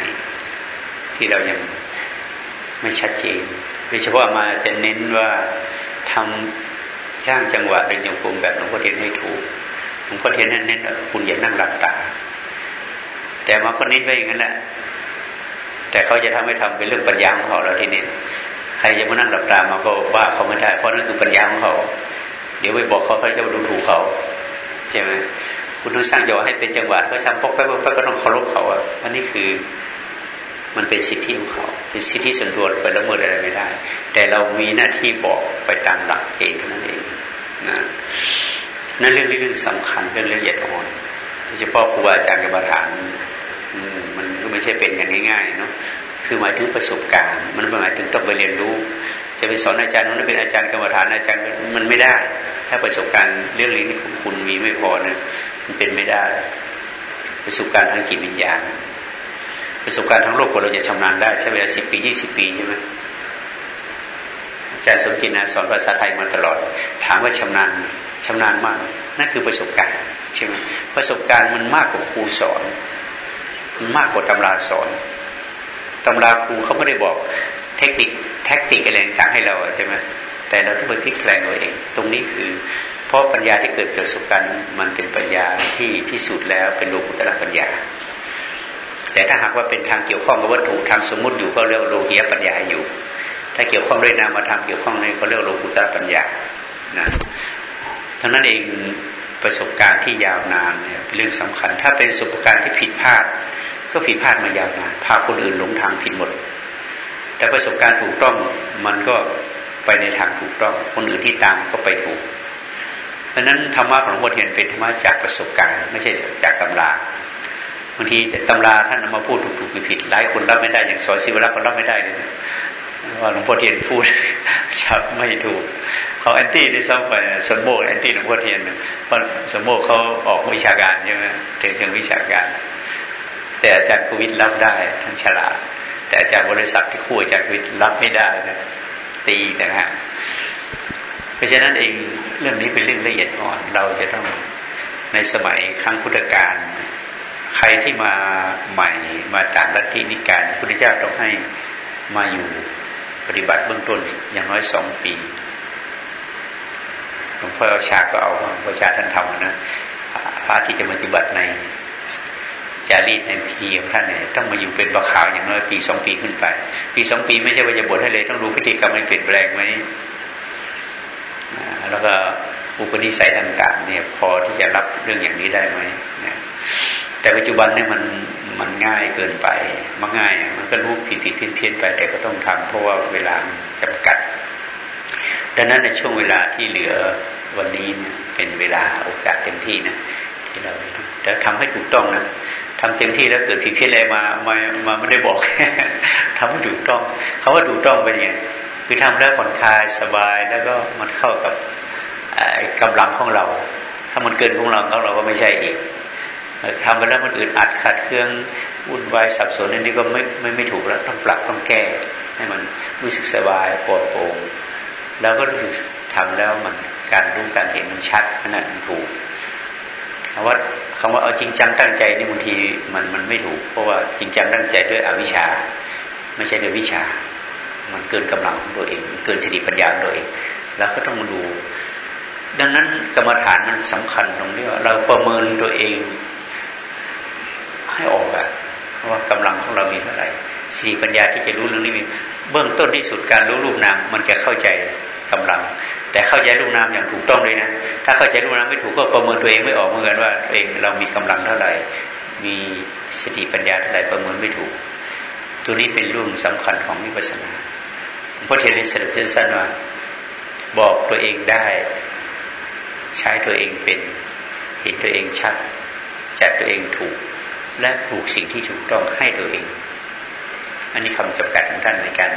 ที่เรายังไม่ชัดเจนโดยเฉพาะมาจะเน้นว่าทำช่างจังหวะเดินโยกมแบบหลวงพ่อเทียนให้ถูกหลวงพ่อเทียนนั้นเน้นคุณอย่านั่งหลับตา แต่มาคนนี้ไปอย่างนั้นแหละแต่เขาจะทำให้ทำเป็นเรื่องปัญญาของเขาแล้วทีนี้ใค รจะมานั่งหลับตามาก็ว่าเขาไม่ได้ เพราะนั่นคือปัญญาของเขา เดี๋ยวไปบอกเขาเขาจะมาดูถูกเขาใช่ไหมคุณต้องสร้างจังหวะให้เป็นจังหวะเขาทำปกไปปกไปก็ต้องเคารพเขาอะอันนี้คือมันเป็นสิทธิของเขา เป็นสิทธิส่วนตัวไปล้วเมิดอะไรไม่ได้ แต่เรามีหน้าที่บอกไปตามหลักเกณฑ์เท่านั้นเองนะนั่นเรื่องเรื่องสำคัญเรื่องละเอียดอ่อนโดยเฉพาะครูอาจารย์กรรมฐานมันก็ไม่ใช่เป็นอย่างง่ายๆเนาะ คือหมายถึงประสบการณ์ มันหมายถึงต้องไปเรียนรู้ จะไปสอนอาจารย์นั้นเป็นอาจารย์กรรมฐานอาจารย์มันไม่ได้ ถ้าประสบการณ์เรื่องนี้ของคุณมีไม่พอเนี่ยมันเป็นไม่ได้ ประสบการณ์ทางจิตวิญญาณประสบการณ์ทั้งโลกกว่าเราจะชำนาญได้ใช้เวลาสิบปียี่สิบปีใช่ไหมอาจารย์สมจินนะสอนภาษาไทยมาตลอด ถามว่าชำนาญชำนาญมาก นั่นคือประสบการณ์ใช่ไหมประสบการณ์มันมากกว่าครูสอน มันมากกว่าตำราสอน ตำราครูเขาไม่ได้บอกเทคนิคแท็กติกอะไรต่างให้เราใช่ไหมแต่เราต้องไปพลิกแปลงตัวเอง ตรงนี้คือ เพราะปัญญาที่เกิดจากประสบการณ์มันเป็นปัญญาที่พิสูจน์แล้วเป็นโลกุตระปัญญา แต่ถ้าหากว่าเป็นทางเกี่ยวข้องกับวัตถุทางสมมุติอยู่ก็เรียกโลกียปัญญาอยู่ ถ้าเกี่ยวข้องด้วยนามธรรมเกี่ยวข้องในเขาเรียกโลกุตระปัญญานะทั้งนั้นเองประสบการณ์ที่ยาวนานเนี่ยเป็นเรื่องสำคัญ ถ้าเป็นประสบการณ์ที่ผิดพลาด ก็ผิดพลาดมายาวนานพาคนอื่นหลงทางผิดหมด แต่ประสบการณ์ถูกต้องมันก็ไปในทางถูกต้อง คนอื่นที่ตามก็ไปถูกดังนั้นธรรมะของหลวงพ่อเทียนเป็นธรรมะจากประสบการณ์ ไม่ใช่จากตำราบางทีตำราท่านมาพูดถูกๆผิดหลายคนรับไม่ได้อย่างสอนศิวรักษ์ก็รับไม่ได้เลยว่าหลวงพ่อเทียนพูดชับไม่ถูกเขาแอนตี้ในซ้ำไปสมโภชแอนตี้หลวงพ่อเทียนเพราะสมโภชเขาออกวิชาการใช่ไหมเถึงเชิงวิชาการ แต่อาจารย์กวิทรับได้ท่านฉลาด แต่อาจารย์บริษัทที่คู่อาจารย์กวิทรับไม่ได้นะตีนะฮะเพราะฉะนั้นเองเรื่องนี้เป็นเรื่องละเอียดอ่อน เราจะต้องในสมัยครั้งพุทธกาลใครที่มาใหม่มาต่างลัทธินิกายพุทธเจ้าต้องให้มาอยู่ปฏิบัติเบื้องต้นอย่างน้อยสองปีหลวงพ่อชาก็เอาพระชาท่านทำนะพระที่จะปฏิบัติใน จารีตในพีของท่านเนี่ยต้องมาอยู่เป็นบาขาวอย่างน้อยปีสองปีขึ้นไป ปีสองปีไม่ใช่ว่าจะบวชให้เลยต้องดูพฤติกรรมมันเปลี่ยนแปลงไหมแล้วก็อุปนิสัยต่างๆเนี่ยพอที่จะรับเรื่องอย่างนี้ได้ไหมแต่ปัจจุบันเนี่ยมันมันง่ายเกินไปมันง่าย มันก็รู้ผิดผิดเพี้ยนเพี้ยนไป แต่ก็ต้องทำเพราะว่าเวลาจำกัด ดังนั้นในช่วงเวลาที่เหลือวันนี้เนี่ยเป็นเวลาโอกาสเต็มที่นะที่เราแต่ทำให้ถูกต้องนะ ทำเต็มที่แล้วเกิดผิดเพี้ยนอะไรมามามาไม่ได้บอกทำให้ถูกต้องคาว่าถูกต้องเป็นยังไงคือทำแล้วผ่อนคลายสบายแล้วก็มันเข้ากับกำลังของเรา ถ้ามันเกินของเราของเราก็ไม่ใช่อีกทำไปแล้วมันอึดอัดขัดเครื่องวุ่นวายสับสนอันนี้ก็ไม่ไม่ไม่ถูกแล้วต้องปรับต้องแก้ ให้มันรู้สึกสบายปลอดโปร่งแล้วก็รู้สึกทำแล้วมันการรู้การเห็นมันชัดขนาดมันถูก ว่าคำว่าเอาจริงจังตั้งใจนี่บางทีมันมันไม่ถูก เพราะว่าจริงจังตั้งใจด้วยอวิชชา ไม่ใช่ด้วยวิชา มันเกินกำลังของตัวเอง เกินสติปัญญาตัวเอง แล้วก็ต้องมาดู ดังนั้นกรรมฐานมันสำคัญตรงนี้ว่าเราประเมินตัวเอง ให้ออกอะว่ากำลังของเรามีเท่าไหร่สี่ปัญญาที่จะรู้เรื่องนี้มีเบื้องต้นที่สุดการรู้รูปนามมันจะเข้าใจกำลัง แต่เข้าใจรูปนามอย่างถูกต้องเลยนะ ถ้าเข้าใจรูปนามไม่ถูกก็ประเมินตัวเองไม่ออกเหมือนกันว่าเองเรามีกำลังเท่าไหร่ มีสติปัญญาเท่าไหร่ประเมินไม่ถูก ตัวนี้เป็นเรื่องสำคัญของวิปัสสนาพระเทริสรุปสั้นว่าบอกตัวเองได้ ใช้ตัวเองเป็น เห็นตัวเองชัดจัดตัวเองถูก และปลูกสิ่งที่ถูกต้องให้ตัวเอง อันนี้คำจำกัดของท่านในการ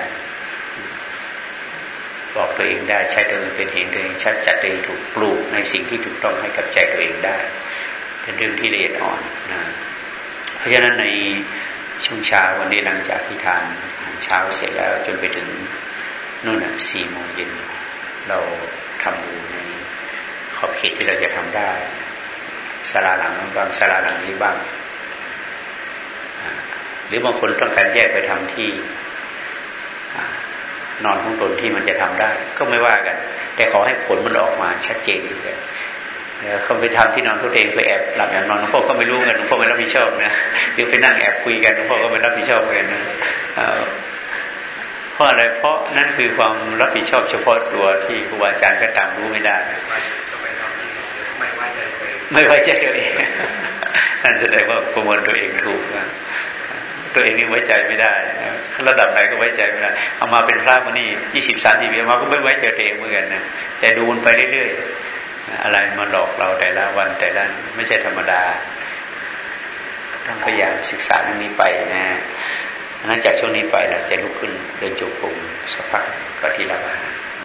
บอกตัวเองได้ ใช้ตัวเองเป็นเห็นตัวเองชัดจัดตัวเองถูกปลูกในสิ่งที่ถูกต้องให้กับใจตัวเองได้ เป็นเรื่องที่ละเอียดอ่อนนะเพราะฉะนั้นในช่วงเช้าวันนี้หลังจากที่ทานอาหารเช้าเสร็จแล้วจนไปถึงนู่นสี่โมงเย็นเราทำดูในขอบเขตที่เราจะทำได้สลาหลังบ้างสลาหลังนี้บ้าง หรือบางคนต้องการแยกไปทำที่ นอนของตนที่มันจะทำได้ ก็ไม่ว่ากัน แต่ขอให้ผลมันออกมาชัดเจนเลยเขาไปทำที่นอนตัวเองไปแอบหลับแอบนอนหลวงพ่อก็ไม่รู้กันหลวงพ่อไม่รับผิดชอบนะหรือไปนั่งแอบคุยกันหลวงพ่อก็ไม่รับผิดชอบกันนะเพราะอะไรเพราะนั่นคือความรับผิดชอบเฉพาะตัวที่ครูบาอาจารย์ก็ตามรู้ไม่ได้ ไม่ไว้ใจตัวเองนั่นแสดงว่าประมวลตัวเองถูกนะ ตัวเองนี่ไว้ใจไม่ได้ระดับไหนก็ไว้ใจไม่ได้เอามาเป็นพระมานี่ยี่สิบสามสิบปีมาก็ไม่ไว้ใจตัวเองเหมือนกันนะแต่ดูมันไปเรื่อยๆอะไรมาหลอกเราแต่ละวันแต่ละไม่ใช่ธรรมดาต้องพยายามศึกษาเรื่องนี้ไปนะนั้นจากช่วงนี้ไปเราจะลุกขึ้นเดินจงกรมสักพักก็ที่ละบา